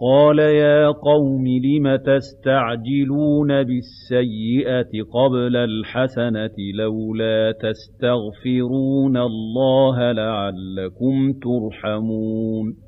قَالَ يَا قَوْمِ لِمَ تَسْتَعْجِلُونَ بِالسَّيِّئَةِ قَبْلَ الْحَسَنَةِ ۖ لَوْلَا تَسْتَغْفِرُونَ اللَّهَ لَعَلَّكُمْ تُرْحَمُونَ